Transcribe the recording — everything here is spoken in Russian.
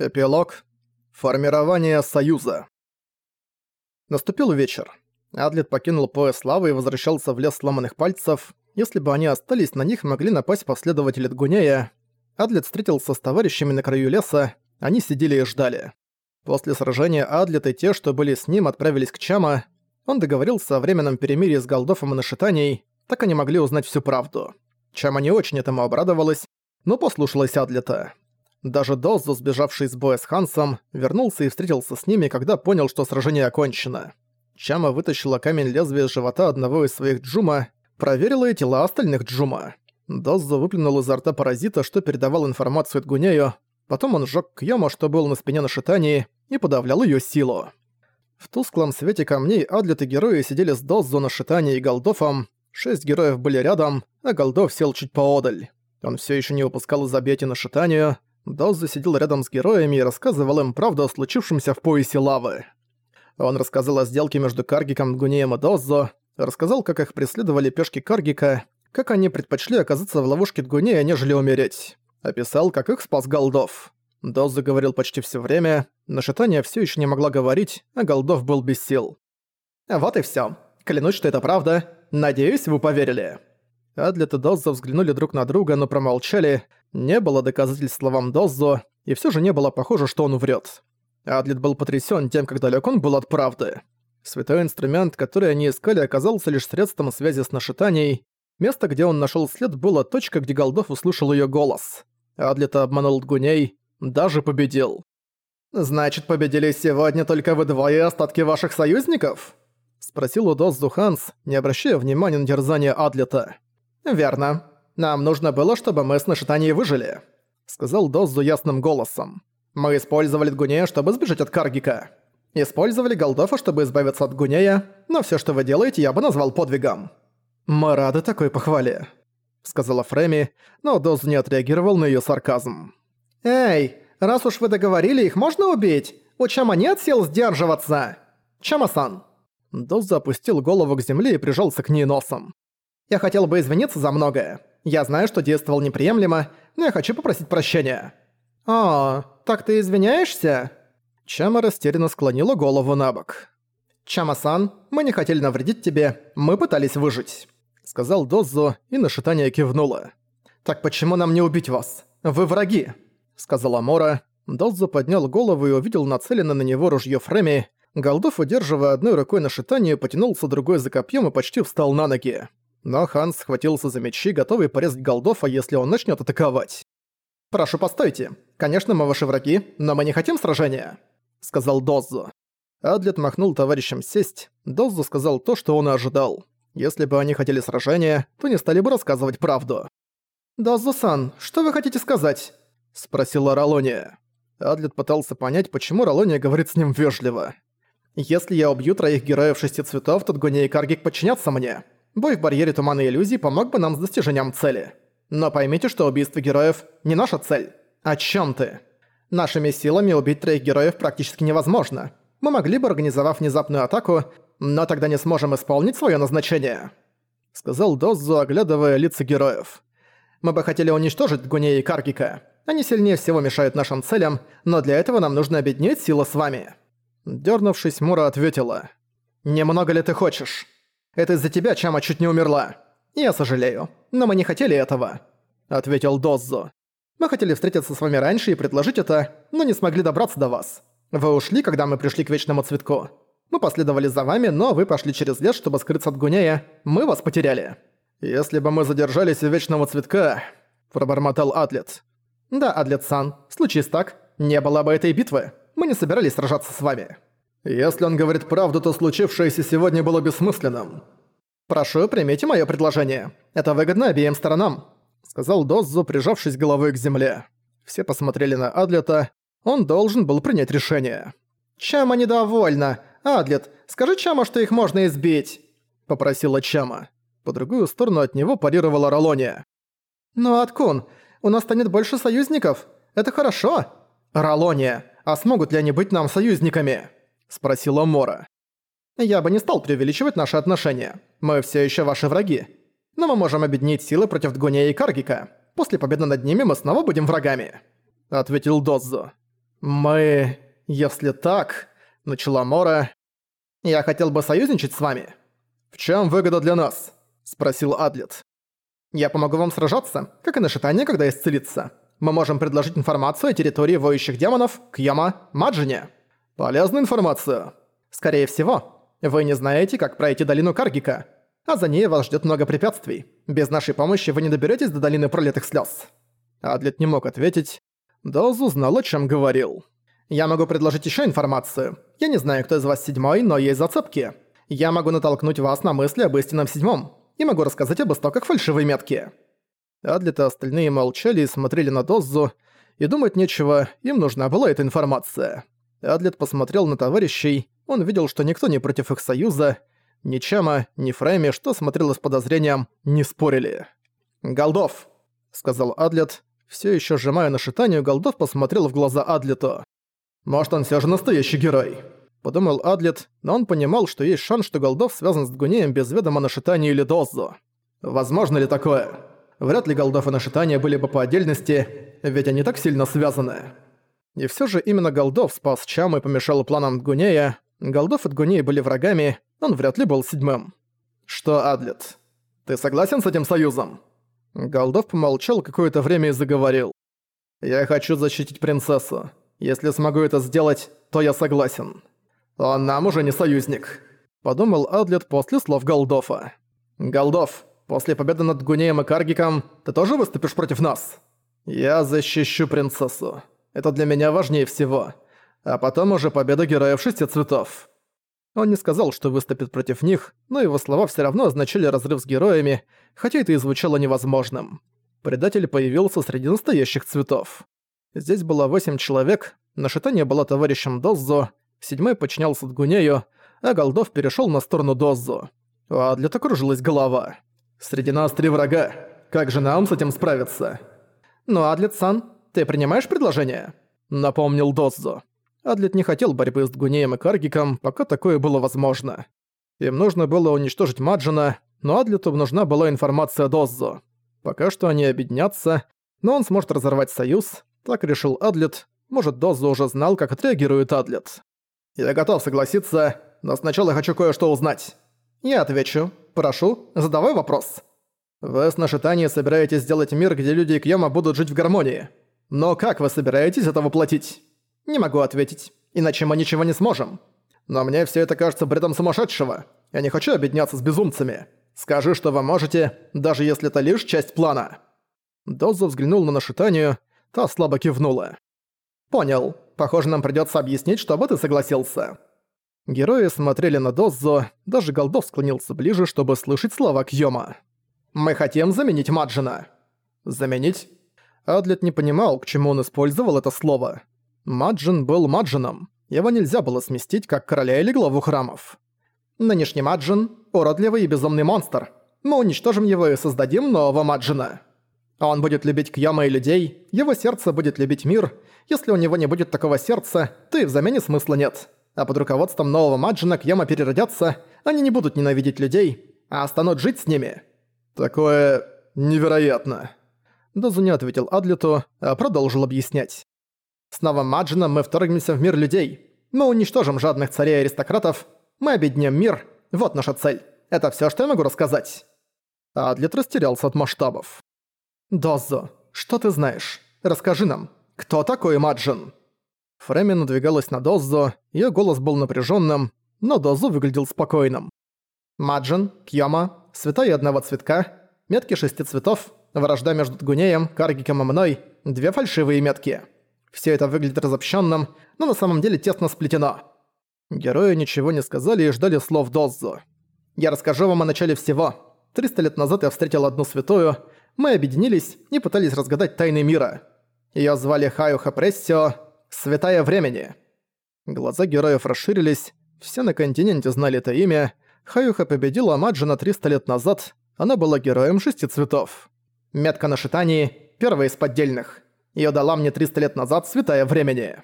Эпилог. Формирование Союза. Наступил вечер. Адлет покинул пояс славы и возвращался в лес сломанных пальцев. Если бы они остались, на них могли напасть последователи Дгунея. Адлет встретился с товарищами на краю леса, они сидели и ждали. После сражения Адлет и те, что были с ним, отправились к Чама. Он договорился о временном перемирии с Голдофом и Нашитанией, так они могли узнать всю правду. Чама не очень этому обрадовалась, но послушалась Адлета. Даже Дозу, сбежавший с боя с Хансом, вернулся и встретился с ними, когда понял, что сражение окончено. Чама вытащила камень лезвия из живота одного из своих Джума, проверила и тела остальных Джума. Дозу выплюнул изо рта паразита, что передавал информацию Гунею, потом он сжёг Кьёма, что был на спине на шитании, и подавлял её силу. В тусклом свете камней Адлет и герои сидели с Дозу на шитании и Голдофом, шесть героев были рядом, а Голдов сел чуть поодаль. Он всё ещё не выпускал из объятий на шитанию, Дозу сидел рядом с героями и рассказывал им правду о случившемся в поясе лавы. Он рассказал о сделке между Каргиком, Гунеем и Дозу, рассказал, как их преследовали пешки Каргика, как они предпочли оказаться в ловушке Дгунея, нежели умереть. Описал, как их спас Голдов. Дозу говорил почти все время, но Шитания все еще не могла говорить, а Голдов был без сил. «Вот и все. Клянусь, что это правда. Надеюсь, вы поверили». Адлет и Доззо взглянули друг на друга, но промолчали. Не было доказательств словам Доззо, и все же не было похоже, что он врет. Адлет был потрясен тем, как далек он был от правды. Святой инструмент, который они искали, оказался лишь средством связи с нашитанией. Место, где он нашел след, было точка, где Голдов услышал ее голос. Адлета обманул Дгуней, даже победил. «Значит, победили сегодня только вы двое остатки ваших союзников?» Спросил у Доззу Ханс, не обращая внимания на дерзание Адлета. «Верно. Нам нужно было, чтобы мы с Нашитанией выжили», — сказал Доззу ясным голосом. «Мы использовали Дгунея, чтобы сбежать от Каргика. Использовали Голдофа, чтобы избавиться от Гунея, но все, что вы делаете, я бы назвал подвигом». «Мы рады такой похвале», — сказала Фреми, но Дозу не отреагировал на ее сарказм. «Эй, раз уж вы договорили, их можно убить? У Чама нет сил сдерживаться? Чама-сан!» Дозу опустил голову к земле и прижался к ней носом. Я хотел бы извиниться за многое. Я знаю, что действовал неприемлемо, но я хочу попросить прощения». «О, так ты извиняешься?» Чама растерянно склонила голову на бок. «Чама-сан, мы не хотели навредить тебе, мы пытались выжить», — сказал Доззо, и нашитание кивнула. «Так почему нам не убить вас? Вы враги», — сказала Мора. Доззо поднял голову и увидел нацеленное на него ружье Фреми. Голдов, удерживая одной рукой нашитание, потянулся другой за копьем и почти встал на ноги. Но Ханс схватился за мечи, готовый порезать Голдофа, если он начнет атаковать. «Прошу, постойте. Конечно, мы ваши враги, но мы не хотим сражения», — сказал Доззо. Адлет махнул товарищам сесть. Доззо сказал то, что он и ожидал. Если бы они хотели сражения, то не стали бы рассказывать правду. «Доззо-сан, что вы хотите сказать?» — спросила Ролония. Адлет пытался понять, почему Ролония говорит с ним вежливо. «Если я убью троих героев шести цветов, то Дгония и Каргик подчинятся мне. Бой в барьере тумана иллюзий помог бы нам с достижением цели. Но поймите, что убийство героев не наша цель. О чем ты? Нашими силами убить троих героев практически невозможно. Мы могли бы, организовав внезапную атаку, но тогда не сможем исполнить свое назначение», — сказал Доззу, оглядывая лица героев. «Мы бы хотели уничтожить Гунея и Каргика. Они сильнее всего мешают нашим целям, но для этого нам нужно объединить силы с вами». Дёрнувшись, Мура ответила. «Немного ли ты хочешь?» Это из-за тебя Чама чуть не умерла. Я сожалею, но мы не хотели этого», — ответил Доззо. «Мы хотели встретиться с вами раньше и предложить это, но не смогли добраться до вас. Вы ушли, когда мы пришли к Вечному Цветку. Мы последовали за вами, но вы пошли через лес, чтобы скрыться от Гунея. Мы вас потеряли». «Если бы мы задержались у Вечного Цветка», — пробормотал Атлет. «Да, Атлет-сан, случись так, не было бы этой битвы. Мы не собирались сражаться с вами». Если он говорит правду, то случившееся сегодня было бессмысленным. «Прошу, примите мое предложение. Это выгодно обеим сторонам», — сказал Доззу, прижавшись головой к земле. Все посмотрели на Адлета. Он должен был принять решение. «Чама недовольна. Адлет, скажи Чама, что их можно избить», — попросила Чама. По другую сторону от него парировала Ролония. «Ну, Аткун, у нас станет больше союзников. Это хорошо. Ролония, а смогут ли они быть нам союзниками?» Спросила Мора. «Я бы не стал преувеличивать наши отношения. Мы все еще ваши враги. Но мы можем объединить силы против Дгуния и Каргика. После победы над ними мы снова будем врагами», — ответил Доззо. «Мы... если так...» — начала Мора. «Я хотел бы союзничать с вами». «В чем выгода для нас?» — спросил Адлет. «Я помогу вам сражаться, как и Нашитание, когда исцелится. Мы можем предложить информацию о территории воющих демонов, Кьяма, Маджине». «Полезную информацию?» «Скорее всего. Вы не знаете, как пройти долину Каргика, а за ней вас ждет много препятствий. Без нашей помощи вы не доберетесь до долины пролитых слез. Адлет не мог ответить. Доз узнал, о чем говорил. «Я могу предложить еще информацию. Я не знаю, кто из вас седьмой, но есть зацепки. Я могу натолкнуть вас на мысли об истинном седьмом и могу рассказать об истоках фальшивой метки». Адлет и остальные молчали и смотрели на Дозу, и думать нечего, им нужна была эта информация. Адлет посмотрел на товарищей, он видел, что никто не против их союза, ни Чама, ни Фрейми, что смотрело с подозрением, не спорили. «Голдов», — сказал Адлет, все еще сжимая на шитанию, Голдов посмотрел в глаза Адлету. «Может, он все же настоящий герой?» Подумал Адлет, но он понимал, что есть шанс, что Голдов связан с Дгунеем без ведома Нашитания или Дозу. Возможно ли такое? Вряд ли Голдов и Нашитания были бы по отдельности, ведь они так сильно связаны. И все же именно Голдов спас Чам и помешал планам Дгунея. Голдов и Дгуней были врагами, он вряд ли был седьмым. Что, Адлет, ты согласен с этим союзом? Голдов помолчал какое-то время и заговорил. «Я хочу защитить принцессу. Если смогу это сделать, то я согласен. Он нам уже не союзник», — подумал Адлет после слов Голдофа. «Голдов, после победы над Гунеем и Каргиком ты тоже выступишь против нас?» «Я защищу принцессу. Это для меня важнее всего. А потом уже победа героев шести цветов». Он не сказал, что выступит против них, но его слова все равно означали разрыв с героями, хотя это и звучало невозможным. Предатель появился среди настоящих цветов. Здесь было восемь человек, Нашитание была товарищем Доззо, седьмой подчинялся Дгунею, а Голдов перешел на сторону Доззо. У Адлета кружилась голова. «Среди нас три врага. Как же нам с этим справиться?» «Ну, Адлет-сан, ты принимаешь предложение?» Напомнил Доззо. Адлет не хотел борьбы с Дгунеем и Каргиком, пока такое было возможно. Им нужно было уничтожить Маджина, но Адлету нужна была информация Доззо. Пока что они объединятся, но он сможет разорвать союз, так решил Адлет. Может, Доззо уже знал, как отреагирует Адлет. «Я готов согласиться, но сначала хочу кое-что узнать». «Я отвечу. Прошу, задавай вопрос». «Вы с Нашитанией собираетесь сделать мир, где люди и Кьёма будут жить в гармонии. Но как вы собираетесь это воплотить?» Не могу ответить, иначе мы ничего не сможем. Но мне все это кажется бредом сумасшедшего. Я не хочу объединяться с безумцами. Скажи, что вы можете, даже если это лишь часть плана». Дозу взглянул на Нашитанию, та слабо кивнула. «Понял. Похоже, нам придётся объяснить, чтобы ты согласился». Герои смотрели на Доззо, даже Голдов склонился ближе, чтобы слышать слова Кьёма. «Мы хотим заменить Маджина». «Заменить?» Адлет не понимал, к чему он использовал это слово. Маджин был Маджином. Его нельзя было сместить, как короля или главу храмов. Нынешний Маджин – уродливый и безумный монстр. Мы уничтожим его и создадим нового Маджина. Он будет любить Кьяма и людей, его сердце будет любить мир. Если у него не будет такого сердца, то и в замене смысла нет. А под руководством нового Маджина Кьяма переродятся, они не будут ненавидеть людей, а станут жить с ними. Такое невероятно. Дозу не ответил Адлету, а продолжил объяснять. С новым Маджином мы вторгнемся в мир людей. Мы уничтожим жадных царей и аристократов. Мы объединим мир. Вот наша цель. Это всё, что я могу рассказать». Адлет растерялся от масштабов. «Доззо, что ты знаешь? Расскажи нам, кто такой Маджин?» Фрейми надвигалась на Доззо, её голос был напряжённым, но Доззо выглядел спокойным. Маджин, Кьяма, святая одного цветка, метки шести цветов, вражда между Тгунеем, Каргиком и мной, две фальшивые метки. Все это выглядит разобщенным, но на самом деле тесно сплетено. Герои ничего не сказали и ждали слов Доззу. «Я расскажу вам о начале всего. 300 лет назад я встретил одну святую, мы объединились и пытались разгадать тайны мира. Её звали Хаюха Прессио, Святая Времени». Глаза героев расширились, все на континенте знали это имя. Хаюха победила Маджина 300 лет назад, она была героем шести цветов. Метка на шитании – первая из поддельных. Её дала мне 300 лет назад святая времени.